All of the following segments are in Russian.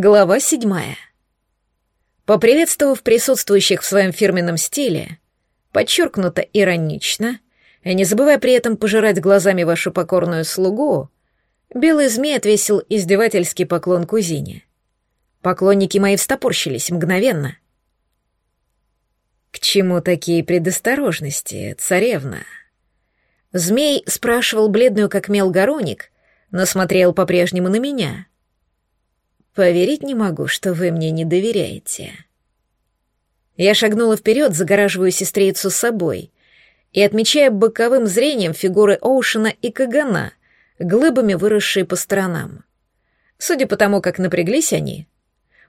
Глава седьмая. Поприветствовав присутствующих в своем фирменном стиле, подчеркнуто иронично, и не забывая при этом пожирать глазами вашу покорную слугу, белый змей отвесил издевательский поклон кузине. Поклонники мои встопорщились мгновенно. «К чему такие предосторожности, царевна?» Змей спрашивал бледную как мел Гороник, но смотрел по-прежнему на меня — Поверить не могу, что вы мне не доверяете. Я шагнула вперед, загораживая сестрицу собой и отмечая боковым зрением фигуры Оушена и Кагана, глыбами выросшие по сторонам. Судя по тому, как напряглись они,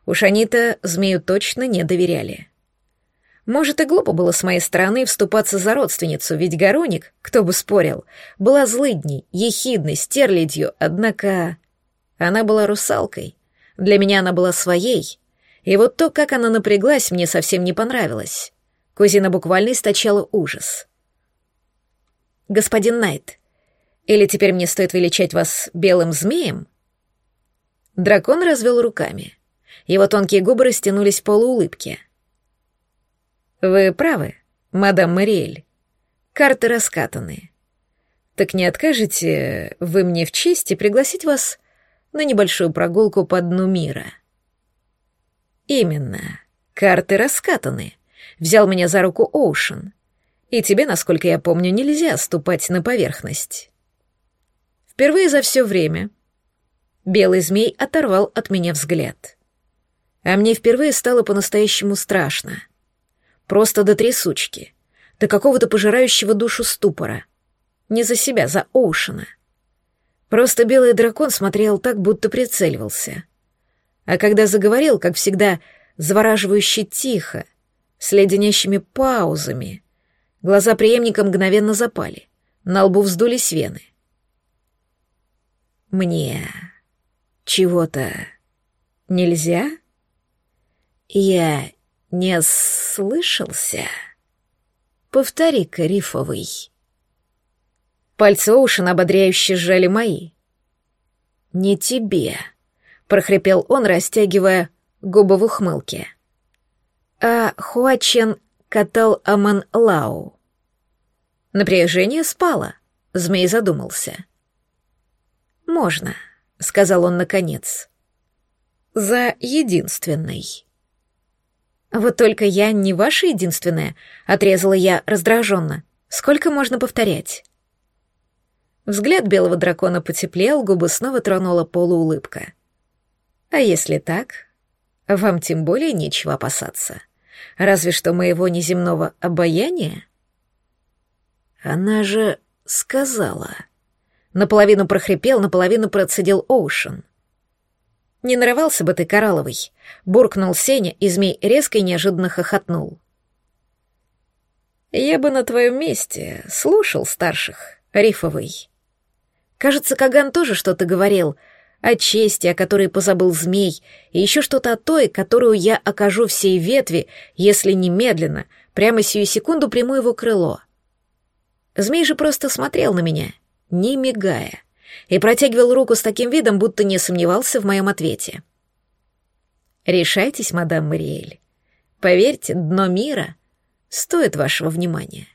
уж они-то змею точно не доверяли. Может, и глупо было с моей стороны вступаться за родственницу, ведь Гороник, кто бы спорил, была злыдней, ехидной, стерлядью, однако она была русалкой, для меня она была своей, и вот то, как она напряглась, мне совсем не понравилось. Кузина буквально источала ужас. «Господин Найт, или теперь мне стоит величать вас белым змеем?» Дракон развел руками. Его тонкие губы растянулись в полуулыбке. «Вы правы, мадам Мариэль. Карты раскатаны. Так не откажете вы мне в чести пригласить вас на небольшую прогулку по дну мира. Именно. Карты раскатаны. Взял меня за руку Оушен. И тебе, насколько я помню, нельзя ступать на поверхность. Впервые за все время белый змей оторвал от меня взгляд. А мне впервые стало по-настоящему страшно. Просто до трясучки, до какого-то пожирающего душу ступора. Не за себя, за Оушена — Просто белый дракон смотрел так, будто прицеливался. А когда заговорил, как всегда, завораживающе тихо, с леденящими паузами, глаза преемника мгновенно запали, на лбу вздулись вены. «Мне чего-то нельзя? Я не слышался? Повтори-ка, рифовый». Пальцы Оушена ободряюще сжали мои. «Не тебе», — прохрипел он, растягивая губы в ухмылке. «А Хуачен катал Аман Лау». Напряжение спало, змей задумался. «Можно», — сказал он наконец. «За единственный». «Вот только я не ваша единственная», — отрезала я раздраженно. «Сколько можно повторять?» Взгляд белого дракона потеплел, губы снова тронула полуулыбка. А если так, вам тем более нечего опасаться. Разве что моего неземного обаяния? Она же сказала. Наполовину прохрипел, наполовину процедил Оушен. «Не нарывался бы ты, Коралловый!» — буркнул Сеня, и змей резко и неожиданно хохотнул. «Я бы на твоем месте слушал старших, Рифовый. Кажется, Каган тоже что-то говорил о чести, о которой позабыл змей, и еще что-то о той, которую я окажу всей ветви, если немедленно, прямо сию секунду приму его крыло. Змей же просто смотрел на меня, не мигая, и протягивал руку с таким видом, будто не сомневался в моем ответе. «Решайтесь, мадам Мариэль. Поверьте, дно мира стоит вашего внимания».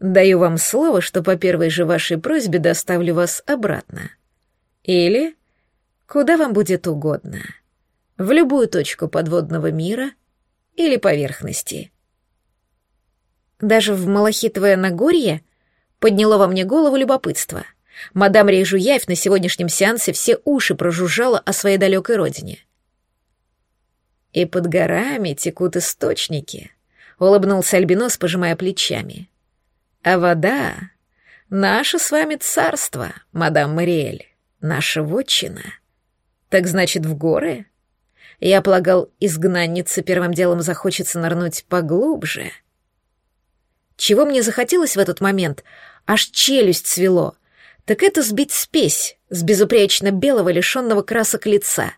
Даю вам слово, что по первой же вашей просьбе доставлю вас обратно. Или куда вам будет угодно. В любую точку подводного мира или поверхности. Даже в Малахитовое Нагорье подняло во мне голову любопытство. Мадам Рейжуяев на сегодняшнем сеансе все уши прожужжала о своей далекой родине. «И под горами текут источники», — улыбнулся Альбинос, пожимая плечами. А вода — наше с вами царство, мадам Мариэль, наша вотчина. Так значит, в горы? Я полагал, изгнанница первым делом захочется нырнуть поглубже. Чего мне захотелось в этот момент? Аж челюсть свело. Так это сбить спесь с безупречно белого, лишенного красок лица,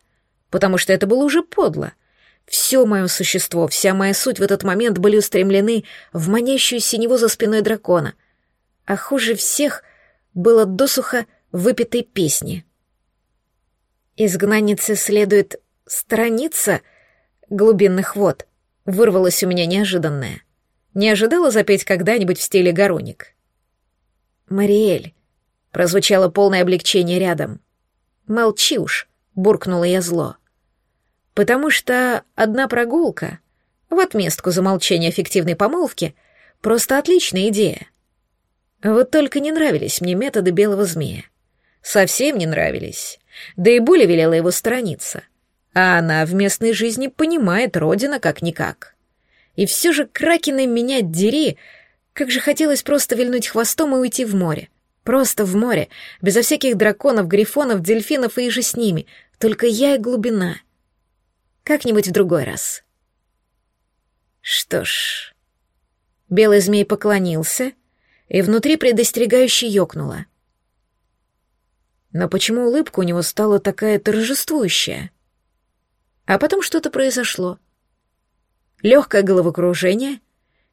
потому что это было уже подло. Все мое существо, вся моя суть в этот момент были устремлены в манящую синеву за спиной дракона. А хуже всех было досуха выпитой песни. Изгнаннице следует страница глубинных вод вырвалась у меня неожиданное. Не ожидала запеть когда-нибудь в стиле Гороник. «Мариэль», — прозвучало полное облегчение рядом. «Молчи уж», — буркнула я зло. «Потому что одна прогулка, в отместку за молчание фиктивной помолвки, просто отличная идея. Вот только не нравились мне методы белого змея. Совсем не нравились. Да и Буля велела его сторониться. А она в местной жизни понимает Родина как-никак. И все же Кракена менять дери, как же хотелось просто вильнуть хвостом и уйти в море. Просто в море, безо всяких драконов, грифонов, дельфинов и же с ними, только я и глубина. Как-нибудь в другой раз. Что ж... Белый змей поклонился, и внутри предостерегающе ёкнуло. Но почему улыбка у него стала такая торжествующая? А потом что-то произошло. Легкое головокружение,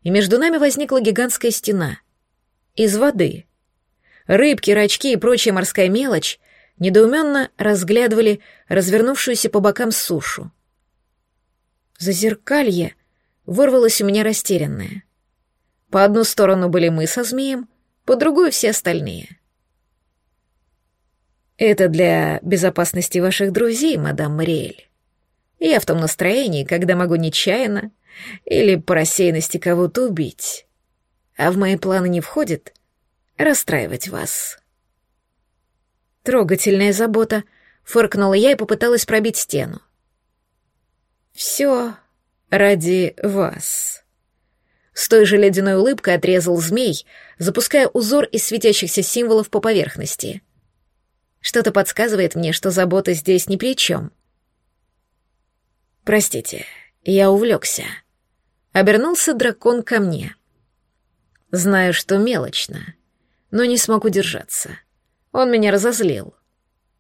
и между нами возникла гигантская стена. Из воды. Рыбки, рачки и прочая морская мелочь недоуменно разглядывали развернувшуюся по бокам сушу. Зазеркалье вырвалось у меня растерянное. По одну сторону были мы со змеем, по другую — все остальные. «Это для безопасности ваших друзей, мадам Мариэль. Я в том настроении, когда могу нечаянно или по рассеянности кого-то убить. А в мои планы не входит расстраивать вас». «Трогательная забота», — фыркнула я и попыталась пробить стену. «Все ради вас». С той же ледяной улыбкой отрезал змей, запуская узор из светящихся символов по поверхности. Что-то подсказывает мне, что забота здесь ни при чем. Простите, я увлекся. Обернулся дракон ко мне. Знаю, что мелочно, но не смог удержаться. Он меня разозлил.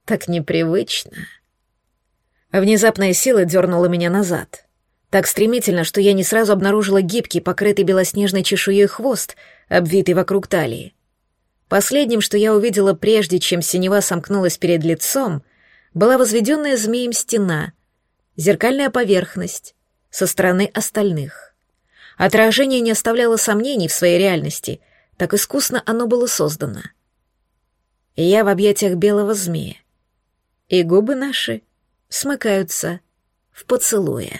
Так непривычно. Внезапная сила дернула меня назад — так стремительно, что я не сразу обнаружила гибкий, покрытый белоснежной чешуей хвост, обвитый вокруг талии. Последним, что я увидела прежде, чем синева сомкнулась перед лицом, была возведенная змеем стена, зеркальная поверхность со стороны остальных. Отражение не оставляло сомнений в своей реальности, так искусно оно было создано. Я в объятиях белого змея, и губы наши смыкаются в поцелуе.